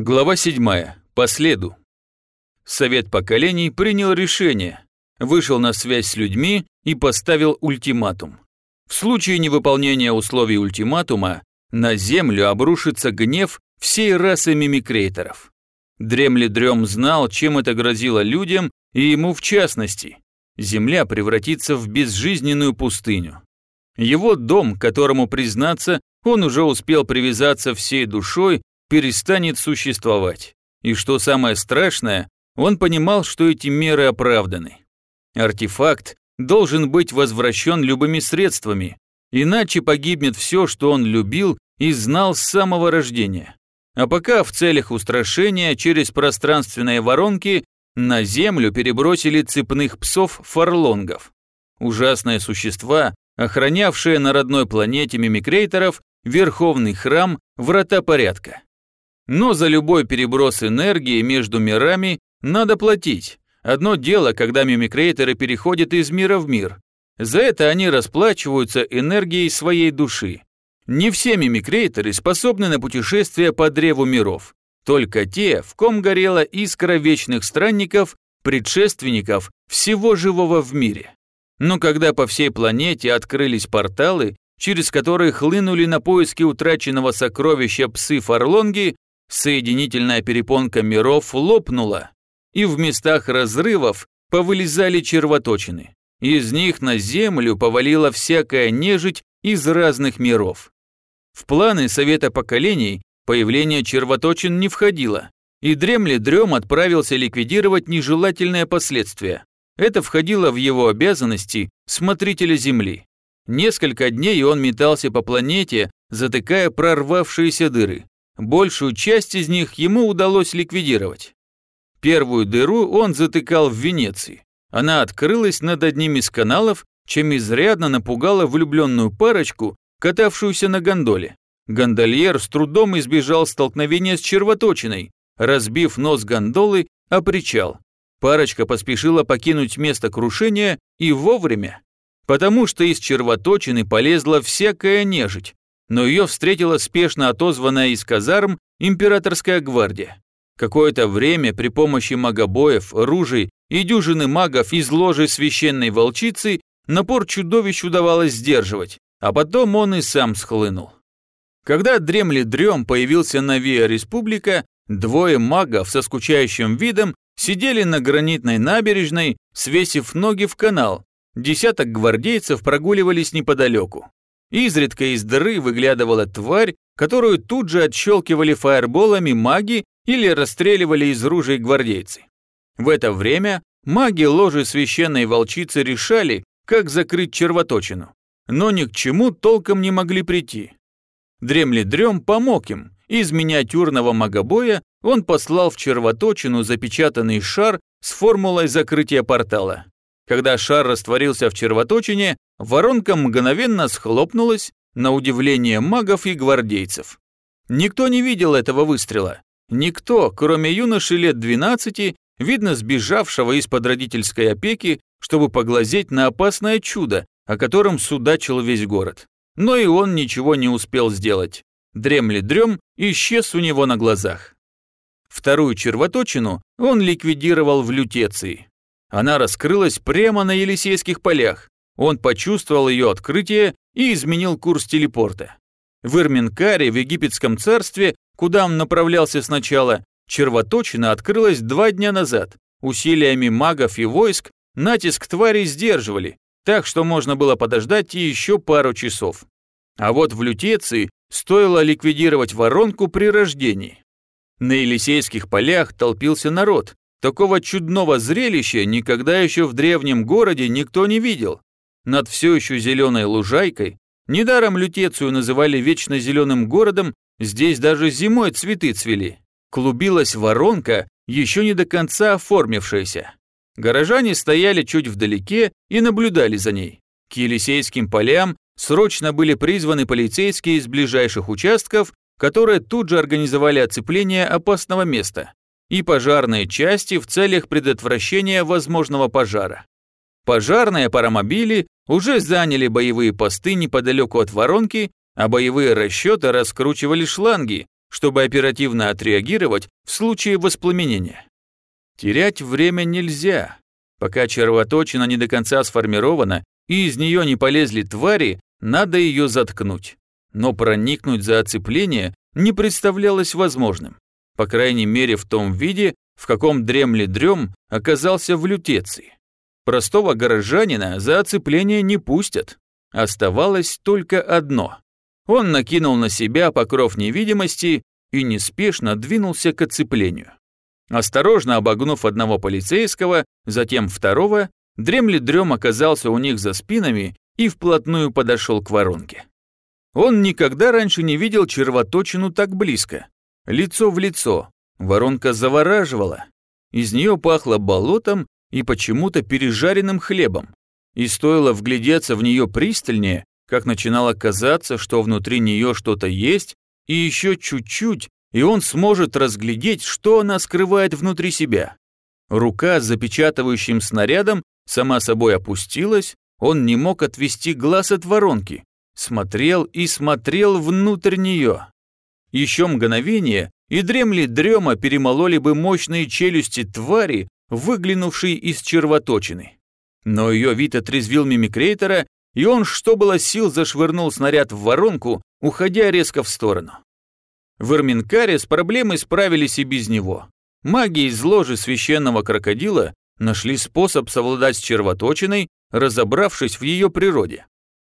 Глава 7. По следу. Совет поколений принял решение, вышел на связь с людьми и поставил ультиматум. В случае невыполнения условий ультиматума на Землю обрушится гнев всей расы мимикрейторов. Дремли Дрем знал, чем это грозило людям и ему в частности. Земля превратится в безжизненную пустыню. Его дом, которому, признаться, он уже успел привязаться всей душой, перестанет существовать. И что самое страшное, он понимал, что эти меры оправданы. Артефакт должен быть возвращен любыми средствами, иначе погибнет все, что он любил и знал с самого рождения. А пока в целях устрашения через пространственные воронки на землю перебросили цепных псов-фарлонгов. Ужасные существа, охранявшие на родной планете мимикрейторов Верховный храм Врата Порядка. Но за любой переброс энергии между мирами надо платить. Одно дело, когда мимикрейторы переходят из мира в мир. За это они расплачиваются энергией своей души. Не все мимикрейторы способны на путешествие по древу миров. Только те, в ком горела искра вечных странников, предшественников всего живого в мире. Но когда по всей планете открылись порталы, через которые хлынули на поиски утраченного сокровища псы-фарлонги, соединительная перепонка миров лопнула, и в местах разрывов повылезали червоточины. Из них на землю повалила всякая нежить из разных миров. В планы Совета поколений появление червоточин не входило, и Дремли Дрем отправился ликвидировать нежелательные последствия. Это входило в его обязанности смотрителя Земли. Несколько дней он метался по планете, затыкая прорвавшиеся дыры. Большую часть из них ему удалось ликвидировать. Первую дыру он затыкал в Венеции. Она открылась над одним из каналов, чем изрядно напугала влюбленную парочку, катавшуюся на гондоле. Гондольер с трудом избежал столкновения с червоточиной, разбив нос гондолы о причал. Парочка поспешила покинуть место крушения и вовремя, потому что из червоточины полезла всякая нежить, но ее встретила спешно отозванная из казарм императорская гвардия. Какое-то время при помощи магобоев, ружей и дюжины магов из ложи священной волчицы напор чудовищ удавалось сдерживать, а потом он и сам схлынул. Когда дремли дрем появился на Виа Республика, двое магов со скучающим видом сидели на гранитной набережной, свесив ноги в канал. Десяток гвардейцев прогуливались неподалеку. Изредка из дыры выглядывала тварь, которую тут же отщелкивали фаерболами маги или расстреливали из ружей гвардейцы. В это время маги ложи священной волчицы решали, как закрыть червоточину, но ни к чему толком не могли прийти. Дремли Дрем помог им, из миниатюрного магобоя он послал в червоточину запечатанный шар с формулой закрытия портала. Когда шар растворился в червоточине, воронка мгновенно схлопнулась на удивление магов и гвардейцев. Никто не видел этого выстрела. Никто, кроме юноши лет 12, видно сбежавшего из-под родительской опеки, чтобы поглазеть на опасное чудо, о котором судачил весь город. Но и он ничего не успел сделать. Дремли дрем исчез у него на глазах. Вторую червоточину он ликвидировал в лютеции. Она раскрылась прямо на Елисейских полях. Он почувствовал ее открытие и изменил курс телепорта. В Ирминкаре, в египетском царстве, куда он направлялся сначала, червоточина открылась два дня назад. Усилиями магов и войск натиск тварей сдерживали, так что можно было подождать еще пару часов. А вот в Лютеции стоило ликвидировать воронку при рождении. На Елисейских полях толпился народ, Такого чудного зрелища никогда еще в древнем городе никто не видел. Над все еще зеленой лужайкой, недаром Лютецию называли вечно зеленым городом, здесь даже зимой цветы цвели. Клубилась воронка, еще не до конца оформившаяся. Горожане стояли чуть вдалеке и наблюдали за ней. К Елисейским полям срочно были призваны полицейские из ближайших участков, которые тут же организовали оцепление опасного места и пожарные части в целях предотвращения возможного пожара. Пожарные паромобили уже заняли боевые посты неподалеку от воронки, а боевые расчеты раскручивали шланги, чтобы оперативно отреагировать в случае воспламенения. Терять время нельзя. Пока червоточина не до конца сформирована и из нее не полезли твари, надо ее заткнуть. Но проникнуть за оцепление не представлялось возможным. По крайней мере в том виде, в каком дремли дрем оказался в лютеции. Простого горожанина за оцепление не пустят. Оставалось только одно. Он накинул на себя покров невидимости и неспешно двинулся к оцеплению. Осторожно обогнув одного полицейского, затем второго, дремли дрем оказался у них за спинами и вплотную подошел к воронке. Он никогда раньше не видел червоточину так близко. Лицо в лицо. Воронка завораживала. Из нее пахло болотом и почему-то пережаренным хлебом. И стоило вглядеться в нее пристальнее, как начинало казаться, что внутри нее что-то есть, и еще чуть-чуть, и он сможет разглядеть, что она скрывает внутри себя. Рука с запечатывающим снарядом сама собой опустилась, он не мог отвести глаз от воронки, смотрел и смотрел внутрь нее. Еще мгновение, и дремли дрема перемололи бы мощные челюсти твари, выглянувшей из червоточины. Но ее вид отрезвил мимикрейтора, и он, что было сил, зашвырнул снаряд в воронку, уходя резко в сторону. В Эрминкаре с проблемой справились и без него. Маги из ложи священного крокодила нашли способ совладать с червоточиной, разобравшись в ее природе.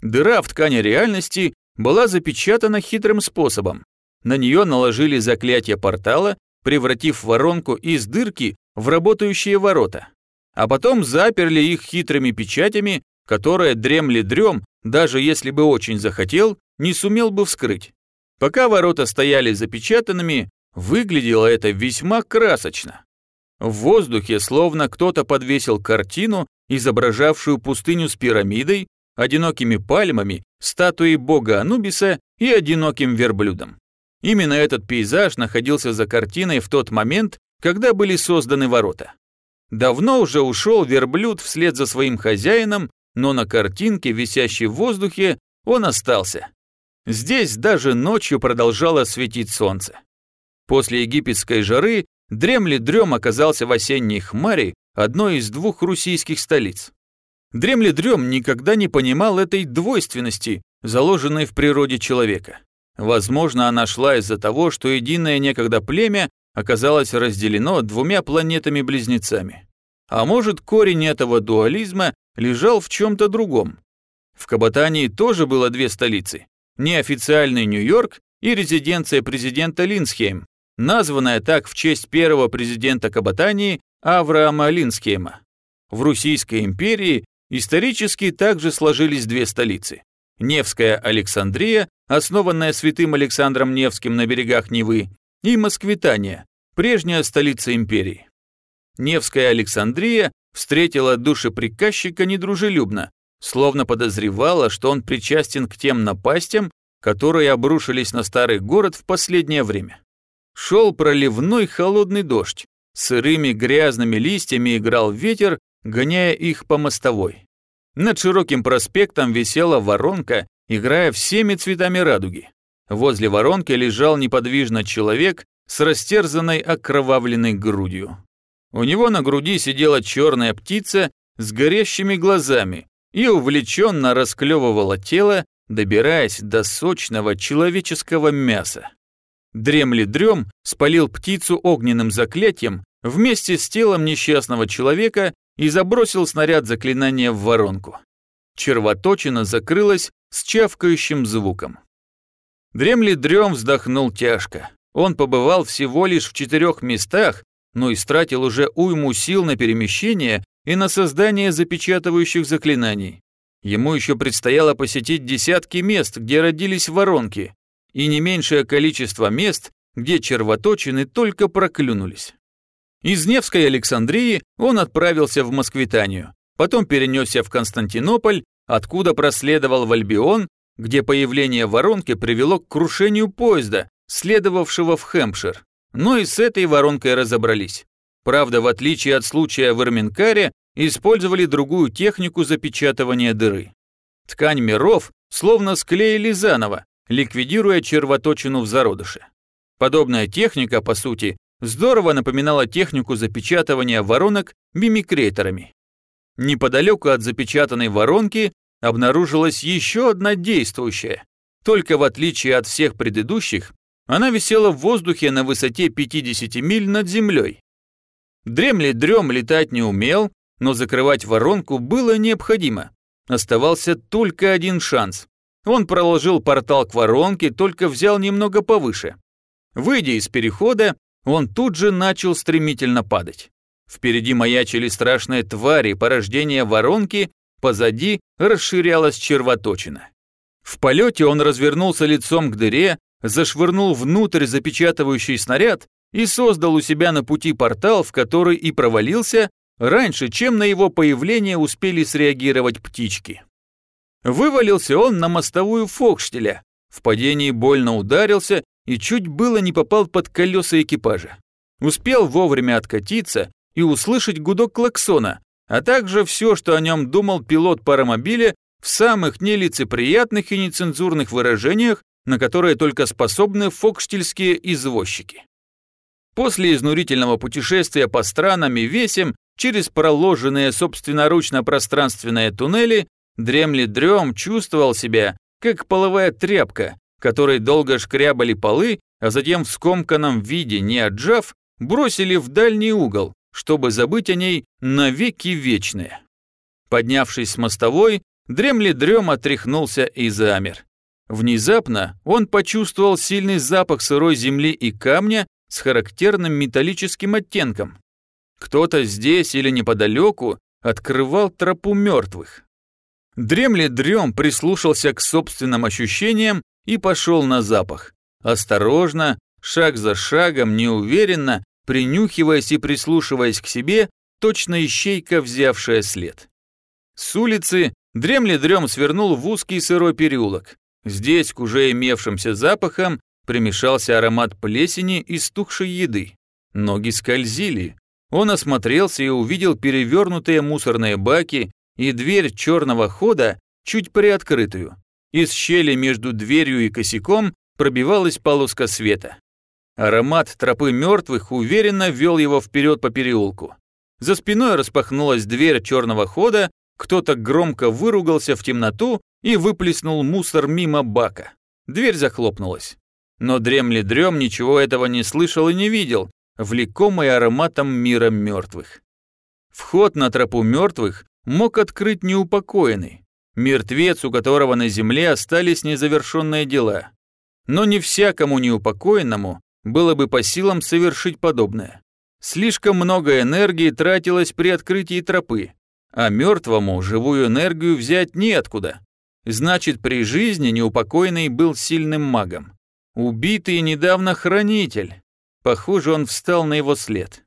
Дыра в ткани реальности была запечатана хитрым способом. На нее наложили заклятие портала, превратив воронку из дырки в работающие ворота. А потом заперли их хитрыми печатями, которые дремли дрем, даже если бы очень захотел, не сумел бы вскрыть. Пока ворота стояли запечатанными, выглядело это весьма красочно. В воздухе словно кто-то подвесил картину, изображавшую пустыню с пирамидой, одинокими пальмами, статуей бога Анубиса и одиноким верблюдом. Именно этот пейзаж находился за картиной в тот момент, когда были созданы ворота. Давно уже ушел верблюд вслед за своим хозяином, но на картинке, висящей в воздухе, он остался. Здесь даже ночью продолжало светить солнце. После египетской жары Дремли Дрем оказался в осенней хмаре одной из двух русийских столиц. Дремли Дрем никогда не понимал этой двойственности, заложенной в природе человека. Возможно, она шла из-за того, что единое некогда племя оказалось разделено двумя планетами-близнецами. А может, корень этого дуализма лежал в чем-то другом. В Кабатании тоже было две столицы неофициальный Нью-Йорк и резиденция президента Линсхейм, названная так в честь первого президента Кабатании Авраама Линсхейма. В Российской империи исторически также сложились две столицы. Невская Александрия, основанная святым Александром Невским на берегах Невы, и Москвитания, прежняя столица империи. Невская Александрия встретила душеприказчика недружелюбно, словно подозревала, что он причастен к тем напастям, которые обрушились на старый город в последнее время. Шел проливной холодный дождь, сырыми грязными листьями играл ветер, гоняя их по мостовой. Над широким проспектом висела воронка, играя всеми цветами радуги. Возле воронки лежал неподвижно человек с растерзанной окровавленной грудью. У него на груди сидела черная птица с горящими глазами, и увлеченно расклевывала тело, добираясь до сочного человеческого мяса. Дремли дрем спалил птицу огненным заклятием вместе с телом несчастного человека и забросил снаряд заклинания в воронку. Червоточина закрылась с чавкающим звуком. Дремли дрем вздохнул тяжко. Он побывал всего лишь в четырех местах, но истратил уже уйму сил на перемещение и на создание запечатывающих заклинаний. Ему еще предстояло посетить десятки мест, где родились воронки, и не меньшее количество мест, где червоточины только проклюнулись. Из Невской Александрии он отправился в Москвитанию, потом перенесся в Константинополь, откуда проследовал в Альбион, где появление воронки привело к крушению поезда, следовавшего в Хэмпшир. Но и с этой воронкой разобрались. Правда, в отличие от случая в Эрминкаре, использовали другую технику запечатывания дыры. Ткань миров словно склеили заново, ликвидируя червоточину в зародыше. Подобная техника, по сути, здорово напоминала технику запечатывания воронок мимикрейторами. Неподалеку от запечатанной воронки обнаружилась еще одна действующая. Только в отличие от всех предыдущих, она висела в воздухе на высоте 50 миль над землей. Дремли дрем летать не умел, но закрывать воронку было необходимо. Оставался только один шанс. Он проложил портал к воронке, только взял немного повыше. Выйдя из перехода, он тут же начал стремительно падать. Впереди маячили страшные твари, порождения воронки, позади расширялась червоточина. В полете он развернулся лицом к дыре, зашвырнул внутрь запечатывающий снаряд и создал у себя на пути портал, в который и провалился, раньше, чем на его появление успели среагировать птички. Вывалился он на мостовую Фокштеля, в падении больно ударился и чуть было не попал под колеса экипажа. Успел вовремя откатиться и услышать гудок клаксона, а также все, что о нем думал пилот паромобиля в самых нелицеприятных и нецензурных выражениях, на которые только способны фокштельские извозчики. После изнурительного путешествия по странам и весям через проложенные собственноручно пространственные туннели, дремли дрем чувствовал себя, как половая тряпка, которой долго шкрябали полы, а затем в скомканном виде, не отжав, бросили в дальний угол, чтобы забыть о ней навеки вечные. Поднявшись с мостовой, дремли дрем отряхнулся и замер. Внезапно он почувствовал сильный запах сырой земли и камня с характерным металлическим оттенком. Кто-то здесь или неподалеку открывал тропу мертвых. Дремли дрем прислушался к собственным ощущениям и пошел на запах. Осторожно, шаг за шагом, неуверенно, принюхиваясь и прислушиваясь к себе, точно ищейка, взявшая след. С улицы дремли дрем свернул в узкий сырой переулок. Здесь к уже имевшимся запахам примешался аромат плесени и стухшей еды. Ноги скользили. Он осмотрелся и увидел перевернутые мусорные баки и дверь черного хода, чуть приоткрытую. Из щели между дверью и косяком пробивалась полоска света. Аромат тропы мертвых уверенно вел его вперед по переулку. За спиной распахнулась дверь черного хода, кто-то громко выругался в темноту и выплеснул мусор мимо бака. Дверь захлопнулась. Но дремли дрем ничего этого не слышал и не видел, влекомый ароматом мира мертвых. Вход на тропу мертвых мог открыть неупокоенный, мертвец, у которого на земле остались незавершенные дела. Но не всякому неупокоенному было бы по силам совершить подобное. Слишком много энергии тратилось при открытии тропы, а мертвому живую энергию взять неоткуда. Значит, при жизни неупокоенный был сильным магом. Убитый недавно хранитель. Похоже, он встал на его след.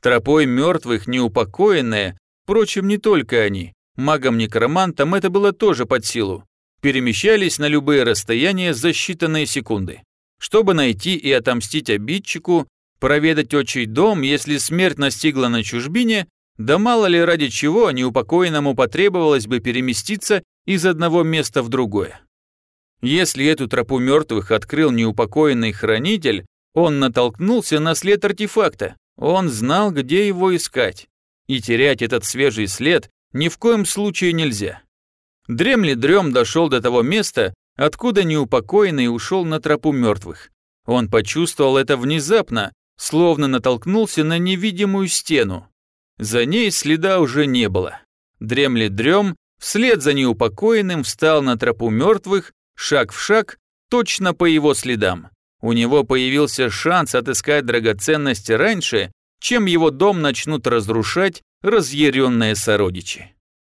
Тропой мертвых неупокоенные, впрочем, не только они, магам-некромантам это было тоже под силу, перемещались на любые расстояния за считанные секунды. Чтобы найти и отомстить обидчику, проведать отчий дом, если смерть настигла на чужбине, да мало ли ради чего неупокоенному потребовалось бы переместиться из одного места в другое. Если эту тропу мертвых открыл неупокоенный хранитель, он натолкнулся на след артефакта, он знал, где его искать. И терять этот свежий след ни в коем случае нельзя. Дремли дрем дошел до того места, откуда неупокоенный ушел на тропу мертвых. Он почувствовал это внезапно, словно натолкнулся на невидимую стену. За ней следа уже не было. Дремли дрем Вслед за неупокоенным встал на тропу мертвых, шаг в шаг, точно по его следам. У него появился шанс отыскать драгоценности раньше, чем его дом начнут разрушать разъяренные сородичи.